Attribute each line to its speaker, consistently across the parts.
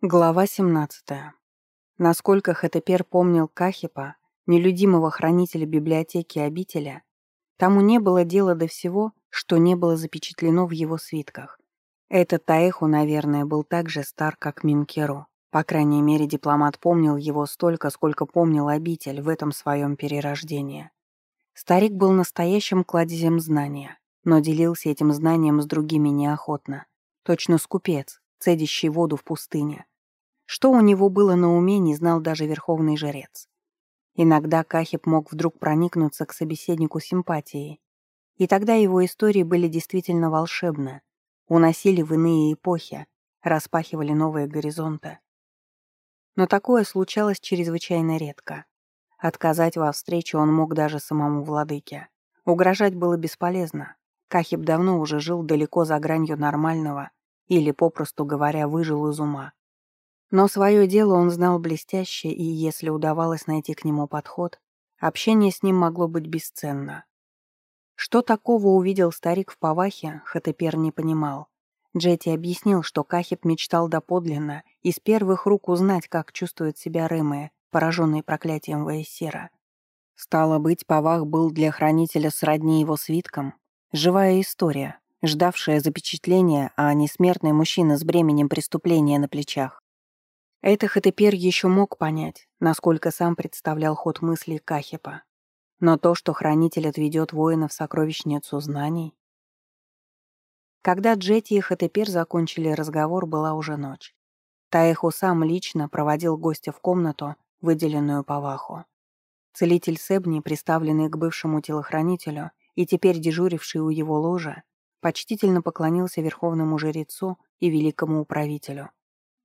Speaker 1: Глава 17. Насколько Хетепер помнил Кахипа, нелюдимого хранителя библиотеки обителя, тому не было дела до всего, что не было запечатлено в его свитках. Этот Таэху, наверное, был так же стар, как Минкеру. По крайней мере, дипломат помнил его столько, сколько помнил обитель в этом своем перерождении. Старик был настоящим кладезем знания, но делился этим знанием с другими неохотно. Точно скупец, цедящий воду в пустыне. Что у него было на уме, не знал даже верховный жрец. Иногда Кахип мог вдруг проникнуться к собеседнику симпатией. И тогда его истории были действительно волшебны, уносили в иные эпохи, распахивали новые горизонты. Но такое случалось чрезвычайно редко. Отказать во встрече он мог даже самому владыке. Угрожать было бесполезно. Кахип давно уже жил далеко за гранью нормального или, попросту говоря, выжил из ума. Но свое дело он знал блестяще, и если удавалось найти к нему подход, общение с ним могло быть бесценно. Что такого увидел старик в Павахе, Хатепер не понимал. Джетти объяснил, что Кахип мечтал доподлинно из первых рук узнать, как чувствует себя Рымы, пораженный проклятием Ваесира. Стало быть, Павах был для хранителя сродни его свиткам. Живая история, ждавшая запечатления, а не смертный мужчина с бременем преступления на плечах. Это Хатепер еще мог понять, насколько сам представлял ход мыслей Кахипа. Но то, что хранитель отведет воина в сокровищницу знаний... Когда Джети и Хатепер закончили разговор, была уже ночь. Таэху сам лично проводил гостя в комнату, выделенную Паваху. Целитель Себни, приставленный к бывшему телохранителю и теперь дежуривший у его ложа, почтительно поклонился верховному жрецу и великому управителю.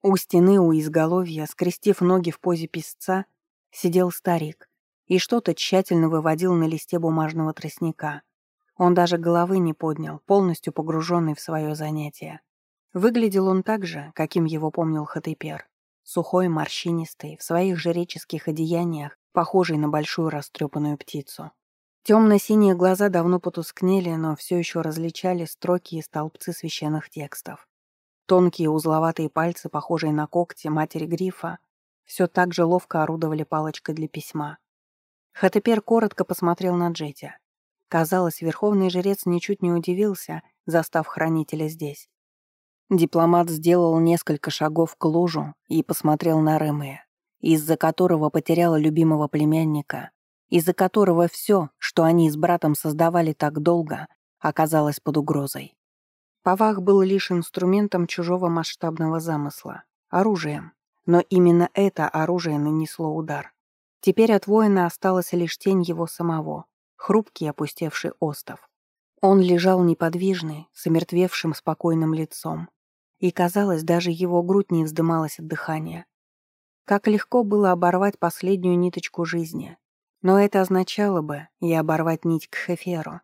Speaker 1: У стены у изголовья, скрестив ноги в позе писца, сидел старик и что-то тщательно выводил на листе бумажного тростника. Он даже головы не поднял, полностью погруженный в свое занятие. Выглядел он так же, каким его помнил Хатепер. Сухой, морщинистый, в своих жреческих одеяниях, похожий на большую растрепанную птицу. Темно-синие глаза давно потускнели, но все еще различали строки и столбцы священных текстов. Тонкие узловатые пальцы, похожие на когти матери грифа, все так же ловко орудовали палочкой для письма. Хатепер коротко посмотрел на Джетти. Казалось, верховный жрец ничуть не удивился, застав хранителя здесь. Дипломат сделал несколько шагов к ложу и посмотрел на Ремея, из-за которого потеряла любимого племянника, из-за которого все, что они с братом создавали так долго, оказалось под угрозой. Павах был лишь инструментом чужого масштабного замысла, оружием. Но именно это оружие нанесло удар. Теперь от воина осталась лишь тень его самого, хрупкий опустевший остов. Он лежал неподвижный, с омертвевшим спокойным лицом, и, казалось, даже его грудь не вздымалась от дыхания. Как легко было оборвать последнюю ниточку жизни. Но это означало бы и оборвать нить к Хеферу.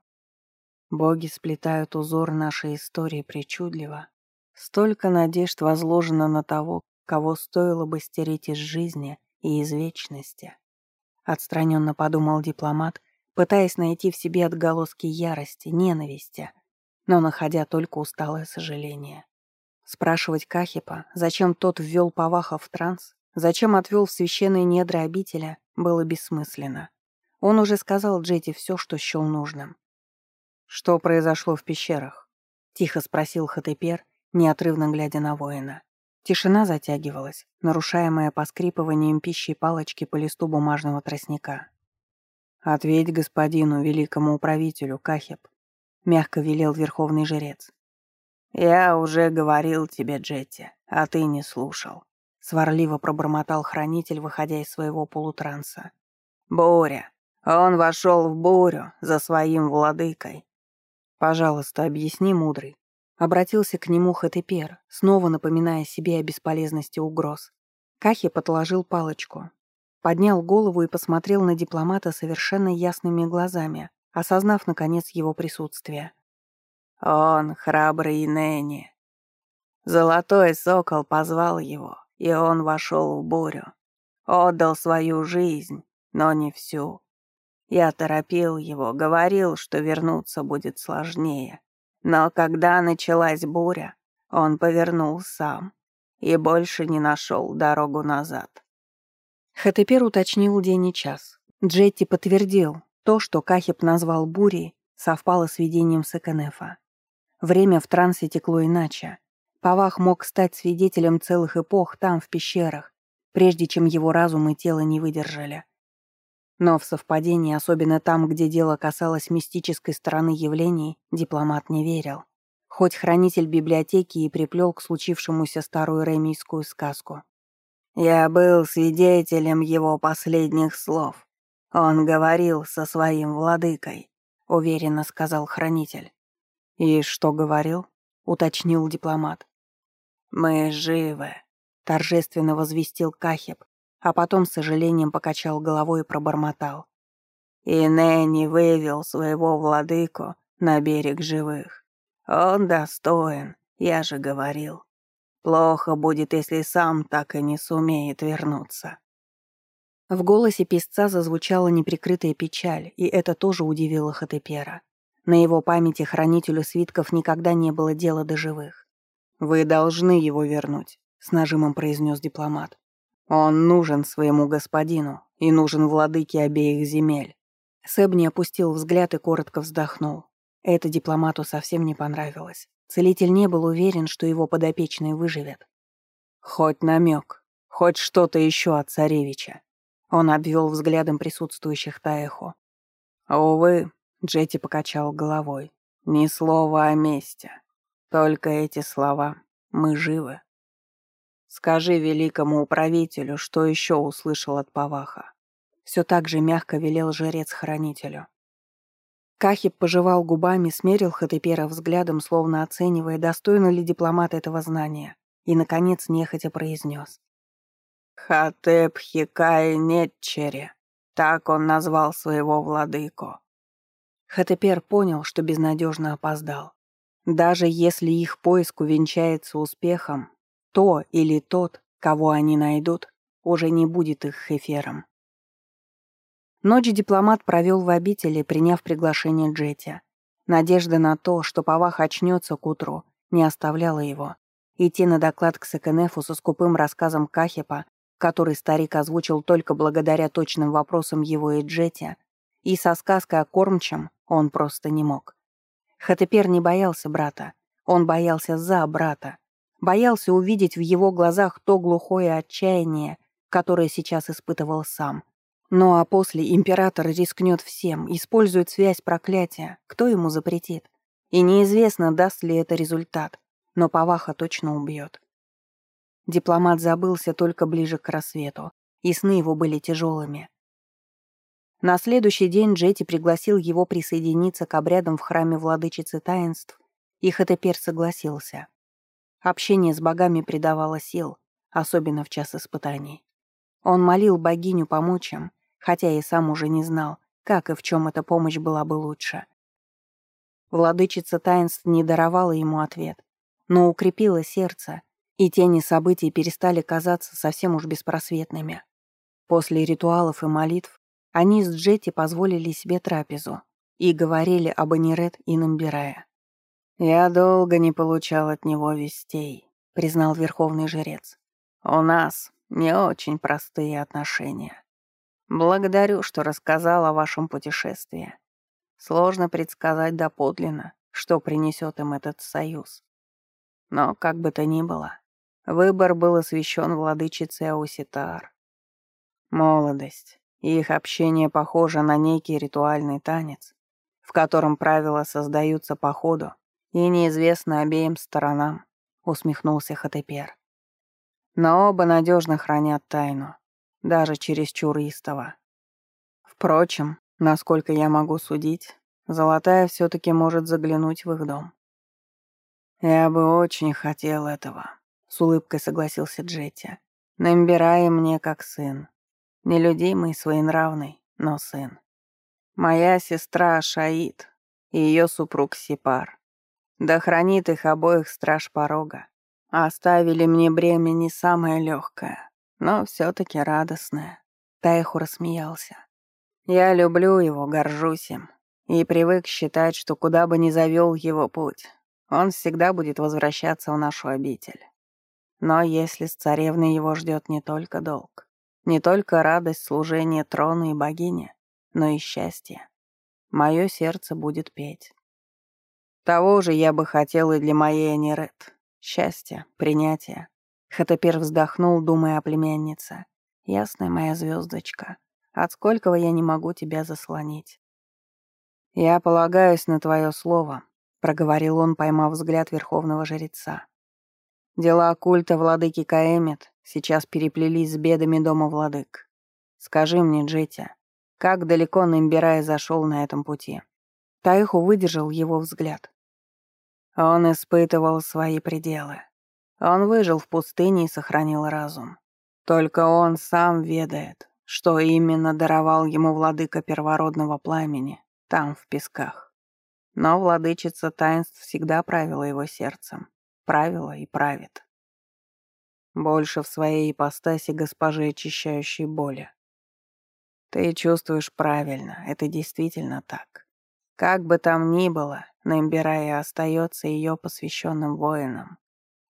Speaker 1: Боги сплетают узор нашей истории причудливо. Столько надежд возложено на того, кого стоило бы стереть из жизни и из вечности. Отстраненно подумал дипломат, пытаясь найти в себе отголоски ярости, ненависти, но находя только усталое сожаление. Спрашивать Кахипа, зачем тот ввел Паваха в транс, зачем отвел в священные недра обителя, было бессмысленно. Он уже сказал Джети все, что счел нужным. «Что произошло в пещерах?» — тихо спросил Хатепер, неотрывно глядя на воина. Тишина затягивалась, нарушаемая поскрипыванием пищи палочки по листу бумажного тростника. «Ответь господину, великому управителю, Кахеп», — мягко велел верховный жрец. «Я уже говорил тебе, Джетти, а ты не слушал», — сварливо пробормотал хранитель, выходя из своего полутранса. «Буря! Он вошел в бурю за своим владыкой». «Пожалуйста, объясни, мудрый». Обратился к нему Хатепер, снова напоминая себе о бесполезности угроз. Кахи подложил палочку. Поднял голову и посмотрел на дипломата совершенно ясными глазами, осознав, наконец, его присутствие. Он храбрый Нэнни. Золотой сокол позвал его, и он вошел в бурю. Отдал свою жизнь, но не всю. Я торопил его, говорил, что вернуться будет сложнее. Но когда началась буря, он повернул сам.
Speaker 2: и больше не нашел дорогу назад.
Speaker 1: Хатепер уточнил день и час. Джетти подтвердил, то, что Кахип назвал бурей, совпало с видением Секенефа. Время в трансе текло иначе. Павах мог стать свидетелем целых эпох там, в пещерах, прежде чем его разум и тело не выдержали. Но в совпадении, особенно там, где дело касалось мистической стороны явлений, дипломат не верил. Хоть хранитель библиотеки и приплел к случившемуся старую ремийскую сказку.
Speaker 2: «Я был свидетелем его последних слов», «Он говорил со своим владыкой», — уверенно сказал хранитель.
Speaker 1: «И что говорил?» — уточнил дипломат.
Speaker 2: «Мы живы», — торжественно возвестил Кахеб, а потом с сожалением покачал головой и пробормотал. «И Нэнни вывел своего владыку на берег живых. Он достоин, я же говорил. Плохо будет, если сам так и не сумеет вернуться».
Speaker 1: В голосе писца зазвучала неприкрытая печаль, и это тоже удивило Хатепера. На его памяти хранителю свитков никогда не было дела до живых. «Вы должны его вернуть», — с нажимом произнес дипломат. «Он нужен своему господину и нужен владыке обеих земель». Сэбни опустил взгляд и коротко вздохнул. Это дипломату совсем не понравилось. Целитель не был уверен, что его подопечный выживет. «Хоть намек, хоть что-то еще от царевича», он обвел взглядом присутствующих Таэхо. «Увы», — Джетти покачал головой, — «ни слова о месте. Только эти слова. Мы живы». «Скажи великому управителю, что еще услышал от Паваха». Все так же мягко велел жрец-хранителю. Кахип пожевал губами, смерил Хатепера взглядом, словно оценивая, достойно ли дипломат этого знания, и, наконец, нехотя произнес.
Speaker 2: Хатеп Хикай Нетчере. Так он назвал своего владыку.
Speaker 1: Хатепер понял, что безнадежно опоздал. Даже если их поиск увенчается успехом, то или тот, кого они найдут, уже не будет их хефером. Ночь дипломат провел в обители, приняв приглашение Джетти. Надежда на то, что Павах очнется к утру, не оставляла его. Идти на доклад к Секенефу со скупым рассказом Кахипа который старик озвучил только благодаря точным вопросам его и Джетти, и со сказкой о кормчем он просто не мог. Хатепер не боялся брата, он боялся за брата, боялся увидеть в его глазах то глухое отчаяние, которое сейчас испытывал сам. Ну а после император рискнет всем, использует связь проклятия, кто ему запретит? И неизвестно, даст ли это результат, но Паваха точно убьет. Дипломат забылся только ближе к рассвету, и сны его были тяжелыми. На следующий день Джети пригласил его присоединиться к обрядам в храме владычицы таинств, и Хатепер согласился. Общение с богами придавало сил, особенно в час испытаний. Он молил богиню помочь им, хотя и сам уже не знал, как и в чем эта помощь была бы лучше. Владычица таинств не даровала ему ответ, но укрепила сердце и тени событий перестали казаться совсем уж беспросветными. После ритуалов и молитв они с Джетти позволили себе трапезу и говорили об Анирет и Намбирае.
Speaker 2: «Я долго не получал от него вестей», — признал верховный жрец. «У нас не очень простые отношения. Благодарю, что рассказал о вашем путешествии. Сложно предсказать доподлинно, что принесет им этот союз. Но как бы то ни было, Выбор был освящен владычицей Ауситар. Молодость и их общение похоже на некий ритуальный танец, в котором правила создаются по ходу и неизвестны обеим сторонам, усмехнулся Хатепер. Но оба надежно хранят тайну, даже через истово. Впрочем, насколько я могу судить, Золотая все-таки может заглянуть в их дом. Я бы очень хотел этого. С улыбкой согласился Джетти. Намбирая мне как сын. Нелюдимый, своенравный, но сын. Моя сестра Шаид и ее супруг Сипар. Да хранит их обоих страж порога. Оставили мне бремя не самое легкое, но все-таки радостное. Тайху рассмеялся. Я люблю его, горжусь им. И привык считать, что куда бы ни завел его путь, он всегда будет возвращаться в нашу обитель. Но если с царевной его ждет не только долг, не только радость служения трону и богине, но и счастье, мое сердце будет петь. Того же я бы хотел и для моей Анирет. Счастья, принятия. Хатапер вздохнул, думая о племяннице. Ясная моя звездочка, от сколького я не могу тебя заслонить. Я полагаюсь на твое слово, проговорил он, поймав взгляд верховного жреца. Дела культа владыки Каэмет сейчас переплелись с бедами дома владык. Скажи мне, Джетти, как далеко Нимбирай зашел на этом пути? Таиху выдержал его взгляд. Он испытывал свои пределы. Он выжил в пустыне и сохранил разум. Только он сам ведает, что именно даровал ему владыка первородного пламени там, в песках. Но владычица таинств всегда правила его сердцем. Правила и правит. Больше в своей ипостаси госпожи очищающей боли. Ты чувствуешь правильно, это действительно так. Как бы там ни было, Намбирая остается ее посвященным воином.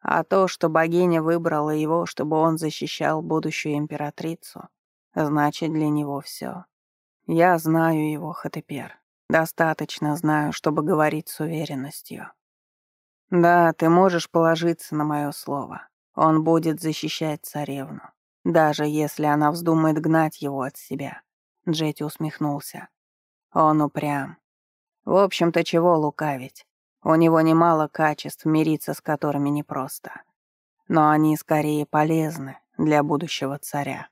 Speaker 2: А то, что богиня выбрала его, чтобы он защищал будущую императрицу, значит для него все. Я знаю его, Хатепер. Достаточно знаю, чтобы говорить с уверенностью. Да, ты можешь положиться на мое слово. Он будет защищать царевну, даже если она вздумает гнать его от себя. Джетти усмехнулся. Он упрям, в общем-то, чего лукавить. У него немало качеств, мириться с которыми непросто. Но они скорее полезны для будущего царя.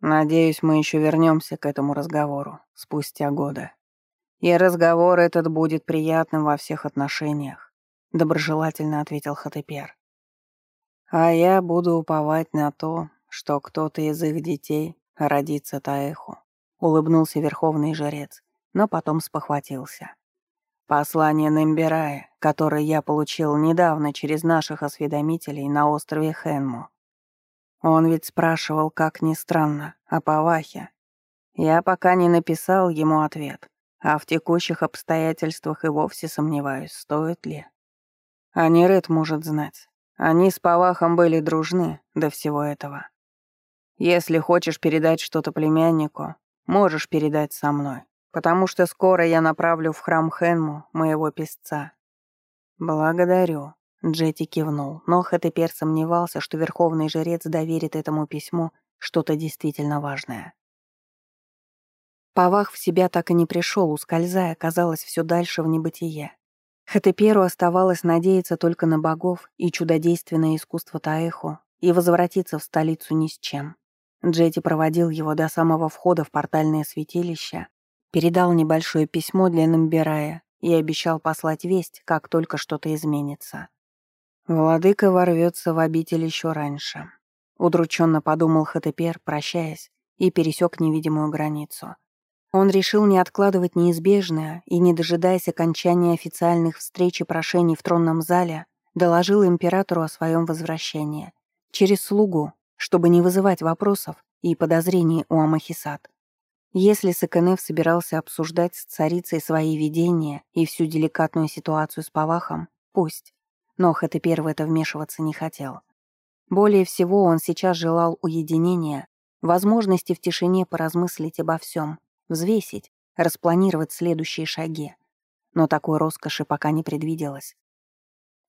Speaker 2: Надеюсь, мы еще вернемся к этому разговору спустя годы. И разговор этот будет приятным во всех отношениях, доброжелательно ответил Хатепер. А я буду уповать на то, что кто-то из их детей родится Таэху, улыбнулся верховный жрец но потом спохватился. Послание Нембирая, которое я получил недавно через наших осведомителей на острове Хенму. Он ведь спрашивал, как ни странно, о Павахе. Я пока не написал ему ответ, а в текущих обстоятельствах и вовсе сомневаюсь, стоит ли. А Нерет может знать. Они с Павахом были дружны до всего этого. Если хочешь передать что-то племяннику, можешь передать со мной потому что скоро я направлю в храм Хенму, моего песца». «Благодарю», — Джетти кивнул, но Хэтепер сомневался, что верховный жрец доверит этому письму что-то действительно важное. Павах в себя так и не пришел, ускользая, казалось, все дальше в небытие. Хатеперу оставалось надеяться только на богов и чудодейственное искусство Таэху и возвратиться в столицу ни с чем. Джетти проводил его до самого входа в портальное святилище, Передал небольшое письмо для Намбирая и обещал послать весть, как только что-то изменится. Владыка ворвется в обитель еще раньше. Удрученно подумал Хатепер, прощаясь, и пересек невидимую границу. Он решил не откладывать неизбежное и, не дожидаясь окончания официальных встреч и прошений в тронном зале, доложил императору о своем возвращении. Через слугу, чтобы не вызывать вопросов и подозрений у Амахисат. Если Саканев собирался обсуждать с царицей свои видения и всю деликатную ситуацию с Павахом, пусть. Но Хатепер в это вмешиваться не хотел. Более всего он сейчас желал уединения, возможности в тишине поразмыслить обо всем, взвесить, распланировать следующие шаги. Но такой роскоши пока не предвиделось.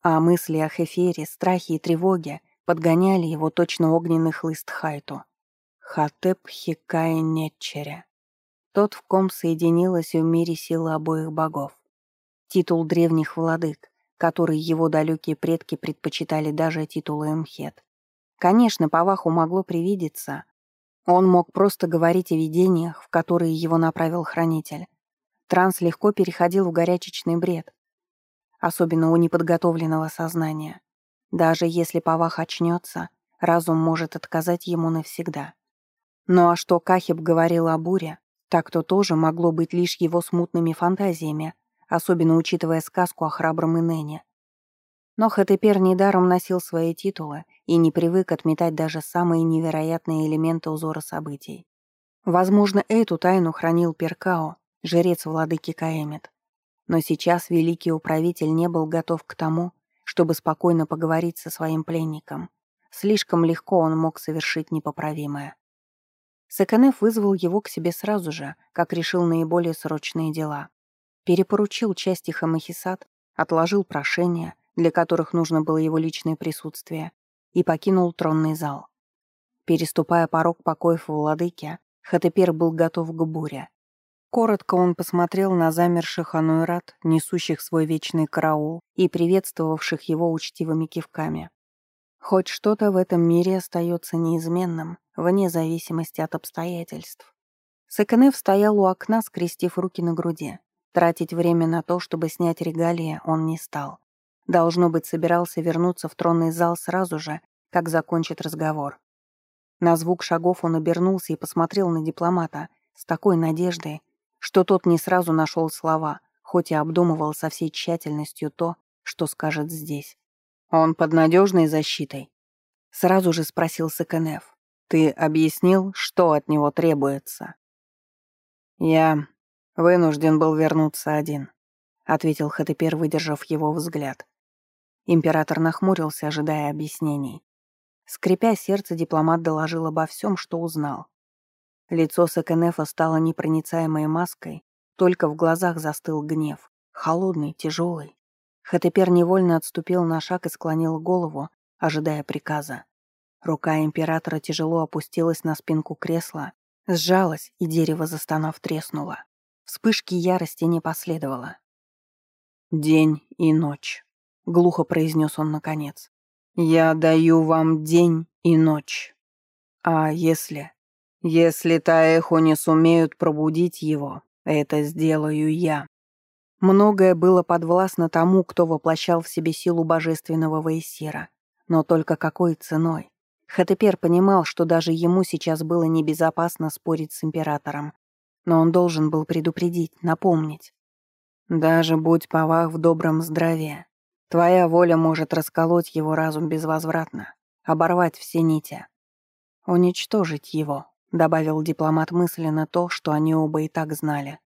Speaker 2: А мысли о Хефере, страхе и тревоге подгоняли его точно огненный хлыст Хайту. Хатеп Хикай Нетчеря. Тот, в ком соединилась в мире сила обоих богов. Титул древних владык, который его далекие предки предпочитали даже титулу Эмхет. Конечно, Паваху могло привидеться. Он мог просто говорить о видениях, в которые его направил хранитель. Транс легко переходил в горячечный бред, особенно у неподготовленного сознания. Даже если Павах очнется, разум может отказать ему навсегда. Ну а что Кахиб говорил о буре, так то тоже могло быть лишь его смутными фантазиями, особенно учитывая сказку о храбром Инене. Но Хатепер недаром носил свои титулы и не привык отметать даже самые невероятные элементы узора событий. Возможно, эту тайну хранил Перкао, жрец владыки Каэмет. Но сейчас великий управитель не был готов к тому,
Speaker 1: чтобы спокойно поговорить со своим пленником. Слишком легко он мог совершить непоправимое. Саканеф вызвал его к себе сразу же, как решил наиболее срочные дела. Перепоручил части Хамахисат, отложил прошения, для которых нужно было его личное присутствие, и покинул тронный зал. Переступая порог покоев владыки, Хатепер был готов к буре. Коротко он посмотрел на замерших ануэрат, несущих свой вечный караул и приветствовавших его учтивыми кивками. Хоть что-то в этом мире остается неизменным, вне зависимости от обстоятельств. Саканев стоял у окна, скрестив руки на груди. Тратить время на то, чтобы снять регалии, он не стал. Должно быть, собирался вернуться в тронный зал сразу же, как закончит разговор. На звук шагов он обернулся и посмотрел на дипломата с такой надеждой, что тот не сразу нашел слова, хоть и обдумывал со всей тщательностью то, что скажет здесь. «Он под надежной защитой?» Сразу же спросил Сакенеф. «Ты объяснил, что от него требуется?» «Я вынужден был вернуться один», — ответил Хатепер, выдержав его взгляд. Император нахмурился, ожидая объяснений. Скрипя сердце, дипломат доложил обо всем, что узнал. Лицо Сакенефа стало непроницаемой маской, только в глазах застыл гнев. Холодный, тяжелый. Хатепер невольно отступил на шаг и склонил голову, ожидая приказа. Рука императора тяжело опустилась на спинку кресла, сжалась, и дерево, застонав, треснуло. Вспышки ярости не последовало. «День и ночь», — глухо произнес он наконец. «Я даю вам день и ночь. А если... Если Таэху не сумеют пробудить его, это сделаю я». Многое было подвластно тому, кто воплощал в себе силу божественного Ваесира. Но только какой ценой? Хатепер понимал, что даже ему сейчас было небезопасно спорить с императором. Но он должен был предупредить, напомнить. Даже будь Павах в добром здравии, Твоя воля может расколоть его разум безвозвратно, оборвать все нити. Уничтожить его, добавил дипломат мысленно то, что они оба и так знали.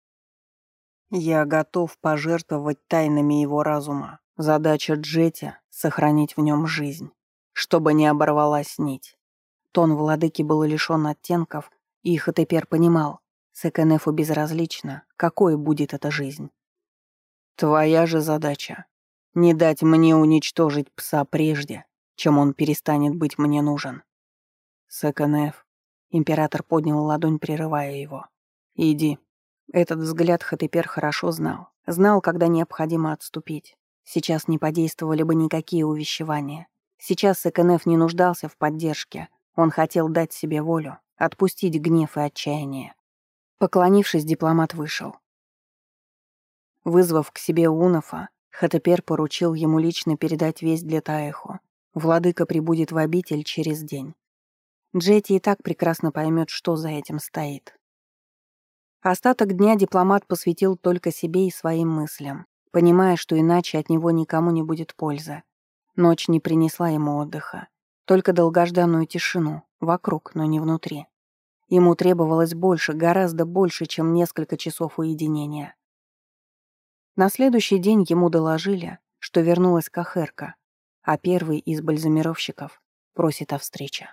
Speaker 1: Я готов пожертвовать тайнами его разума. Задача Джети — сохранить в нем жизнь, чтобы не оборвалась нить. Тон владыки был лишен оттенков, и Хатепер понимал, Секенефу безразлично, какой будет эта жизнь. Твоя же задача не дать мне уничтожить пса прежде, чем он перестанет быть мне нужен. Сэконеф. Император поднял ладонь, прерывая его. Иди. Этот взгляд Хатепер хорошо знал. Знал, когда необходимо отступить. Сейчас не подействовали бы никакие увещевания. Сейчас Сэконеф не нуждался в поддержке. Он хотел дать себе волю, отпустить гнев и отчаяние. Поклонившись, дипломат вышел. Вызвав к себе Унафа, Хатепер поручил ему лично передать весть для Таэхо. Владыка прибудет в обитель через день. Джети и так прекрасно поймет, что за этим стоит. Остаток дня дипломат посвятил только себе и своим мыслям, понимая, что иначе от него никому не будет пользы. Ночь не принесла ему отдыха, только долгожданную тишину, вокруг, но не внутри. Ему требовалось больше, гораздо больше, чем несколько часов уединения. На следующий день ему доложили, что вернулась Кахерка, а первый из бальзамировщиков просит о встрече.